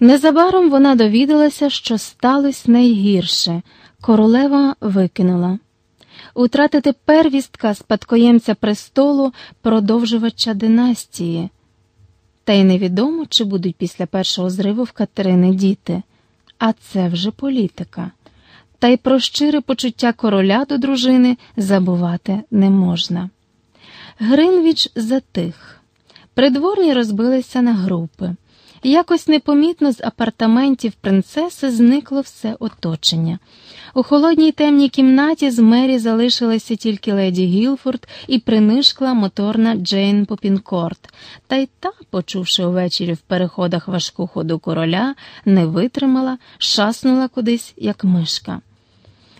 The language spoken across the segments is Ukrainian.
Незабаром вона довідалася, що сталося найгірше. Королева викинула утратити первістка спадкоємця престолу, продовжувача династії. Та й невідомо, чи будуть після першого зриву в Катерини діти, а це вже політика. Та й про щире почуття короля до дружини забувати не можна. Гринвіч затих. Придворні розбилися на групи. Якось непомітно з апартаментів принцеси зникло все оточення. У холодній темній кімнаті з мері залишилася тільки леді Гілфорд і принишкла моторна Джейн Попінкорт, та й та, почувши увечері в переходах важку ходу короля, не витримала, шаснула кудись, як мишка.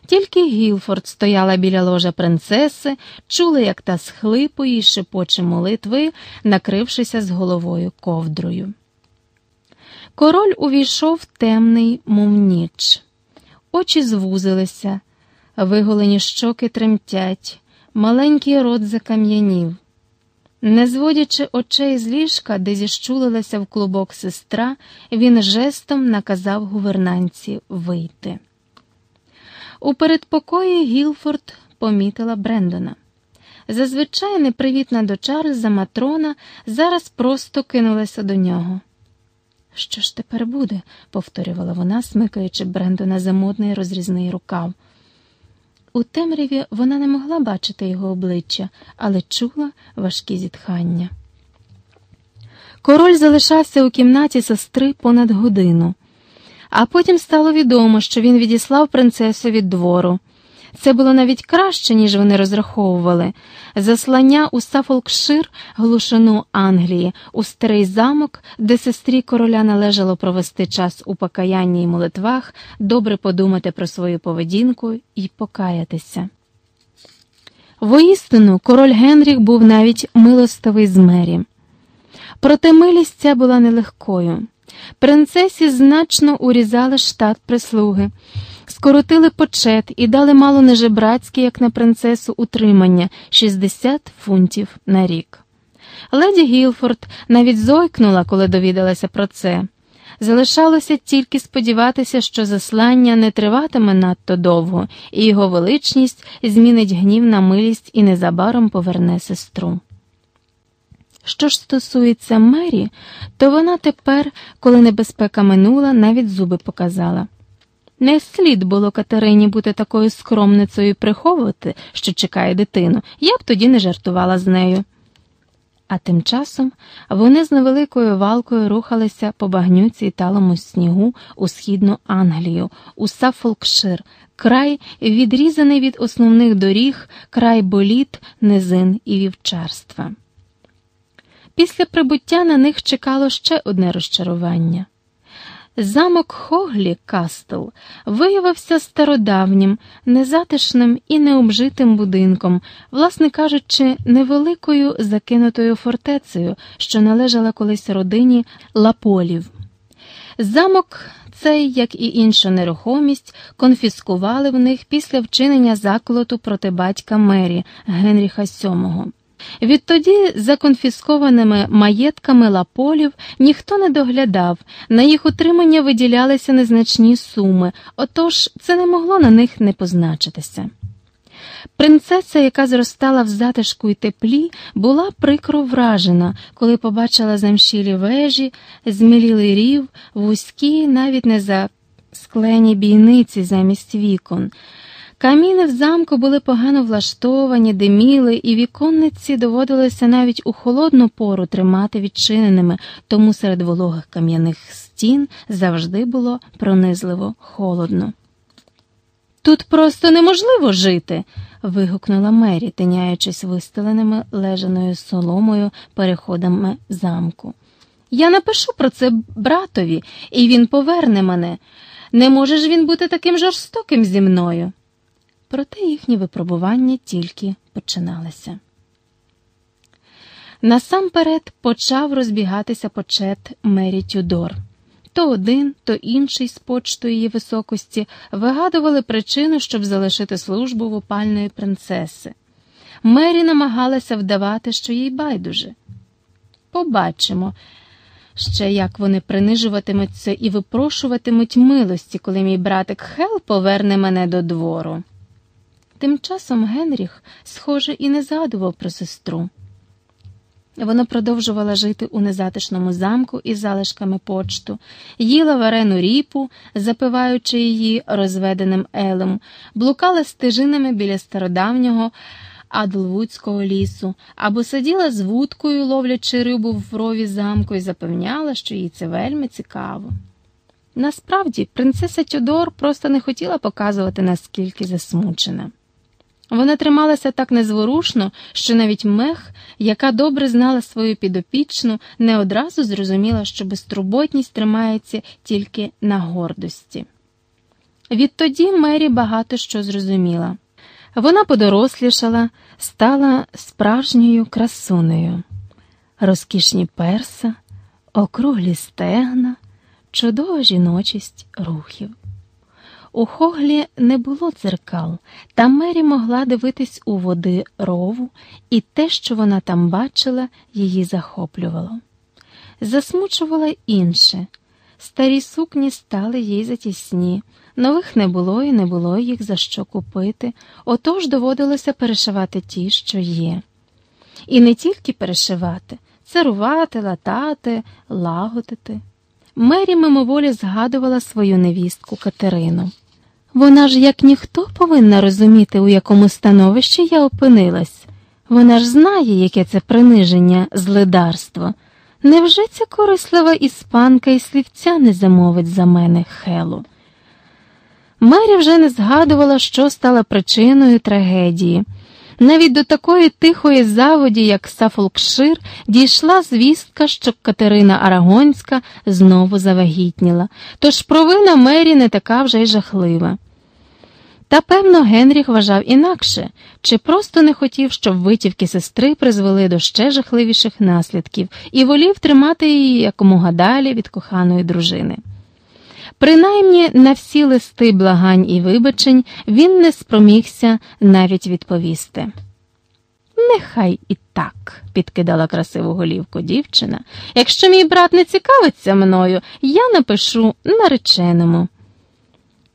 Тільки Гілфорд стояла біля ложа принцеси, чула, як та схлипує і шепоче молитви, накрившися з головою ковдрою. Король увійшов темний, мов ніч. Очі звузилися, виголені щоки тремтять, маленький рот закам'янів. Не зводячи очей з ліжка, де зіщулилася в клубок сестра, він жестом наказав гувернанці вийти. У передпокої Гілфорд помітила Брендона. Зазвичай непривітна до Чарльза Матрона зараз просто кинулася до нього. Що ж тепер буде? повторювала вона, смикаючи Брендона за модний розрізний рукав. У темряві вона не могла бачити його обличчя, але чула важкі зітхання. Король залишався у кімнаті сестри понад годину, а потім стало відомо, що він відіслав принцесу від двору. Це було навіть краще, ніж вони розраховували. Заслання у Сафолкшир, глушину Англії, у старий замок, де сестрі короля належало провести час у покаянні й молитвах, добре подумати про свою поведінку і покаятися. Воістину, король Генріх був навіть милостивий з мері. Проте милість ця була нелегкою. Принцесі значно урізали штат прислуги скоротили почет і дали мало не жебрацьке, як на принцесу, утримання 60 фунтів на рік. Леді Гілфорд навіть зойкнула, коли довідалася про це. Залишалося тільки сподіватися, що заслання не триватиме надто довго, і його величність змінить гнів на милість і незабаром поверне сестру. Що ж стосується Мері, то вона тепер, коли небезпека минула, навіть зуби показала. Не слід було Катерині бути такою скромницею приховувати, що чекає дитину, я б тоді не жартувала з нею. А тим часом вони з невеликою валкою рухалися по багнюці і талому снігу у східну Англію, у Саффолкшир, край, відрізаний від основних доріг, край боліт, низин і вівчарства. Після прибуття на них чекало ще одне розчарування. Замок Хоглі Кастл виявився стародавнім, незатишним і необжитим будинком, власне кажучи, невеликою закинутою фортецею, що належала колись родині Лаполів. Замок цей, як і іншу нерухомість, конфіскували в них після вчинення заколоту проти батька Мері Генріха VII. Відтоді за конфіскованими маєтками лаполів ніхто не доглядав, на їх утримання виділялися незначні суми, отож це не могло на них не позначитися. Принцеса, яка зростала в затишку й теплі, була прикро вражена, коли побачила замшілі вежі, змілілий рів, вузькі, навіть не за склені бійниці замість вікон. Каміни в замку були погано влаштовані, диміли, і віконниці доводилося навіть у холодну пору тримати відчиненими, тому серед вологих кам'яних стін завжди було пронизливо холодно. Тут просто неможливо жити. вигукнула Мері, тиняючись вистеленими лежаною соломою переходами замку. Я напишу про це братові, і він поверне мене. Не може ж він бути таким жорстоким зі мною проте їхні випробування тільки починалися. Насамперед почав розбігатися почет Мері Тюдор. То один, то інший з почту її високості вигадували причину, щоб залишити службу в опальної принцеси. Мері намагалася вдавати, що їй байдуже. Побачимо. Ще як вони принижуватимуться і випрошуватимуть милості, коли мій братик Хел поверне мене до двору. Тим часом Генріх, схоже, і не згадував про сестру. Вона продовжувала жити у незатишному замку із залишками почту, їла варену ріпу, запиваючи її розведеним елем, блукала стежинами біля стародавнього Адлвудського лісу, або сиділа з вудкою, ловлячи рибу в рові замку, і запевняла, що їй це вельми цікаво. Насправді, принцеса Тюдор просто не хотіла показувати, наскільки засмучена. Вона трималася так незворушно, що навіть мех, яка добре знала свою підопічну, не одразу зрозуміла, що безтурботність тримається тільки на гордості. Відтоді Мері багато що зрозуміла. Вона подорослішала, стала справжньою красунею, розкішні перса, округлі стегна, чудова жіночість рухів. У хоглі не було дзеркал, та Мері могла дивитись у води рову, і те, що вона там бачила, її захоплювало. Засмучувала інше. Старі сукні стали їй затісні, нових не було і не було їх за що купити, отож доводилося перешивати ті, що є. І не тільки перешивати, царувати, латати, лагодити. Мері мимоволі згадувала свою невістку Катерину. Вона ж, як ніхто, повинна розуміти, у якому становищі я опинилась. Вона ж знає, яке це приниження, злидарство. Невже ця корислива іспанка і слівця не замовить за мене Хелу? Мері вже не згадувала, що стала причиною трагедії. Навіть до такої тихої заводі, як Сафолкшир, дійшла звістка, що Катерина Арагонська знову завагітніла, тож провина Мері не така вже й жахлива. Та, певно, Генріх вважав інакше чи просто не хотів, щоб витівки сестри призвели до ще жахливіших наслідків і волів тримати її якомога далі від коханої дружини. Принаймні на всі листи благань і вибачень він не спромігся навіть відповісти. Нехай і так, підкидала красиву голівку дівчина. Якщо мій брат не цікавиться мною, я напишу нареченому.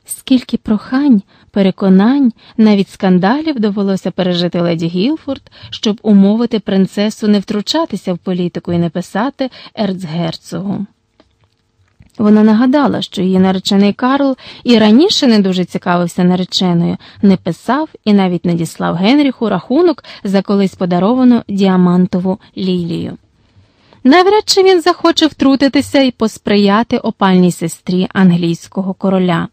Скільки прохань, переконань, навіть скандалів довелося пережити леді Гілфорд, щоб умовити принцесу не втручатися в політику і не писати ерцгерцогу. Вона нагадала, що її наречений Карл і раніше не дуже цікавився нареченою, не писав і навіть надіслав Генріху рахунок за колись подаровану діамантову лілію. Навряд чи він захоче втрутитися і посприяти опальній сестрі англійського короля.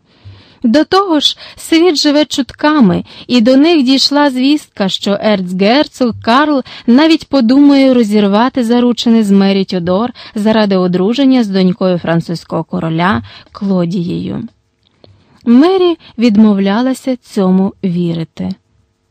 До того ж, світ живе чутками, і до них дійшла звістка, що ерцгерцог Карл навіть подумає розірвати заручений з Мері Тюдор заради одруження з донькою французького короля Клодією. Мері відмовлялася цьому вірити.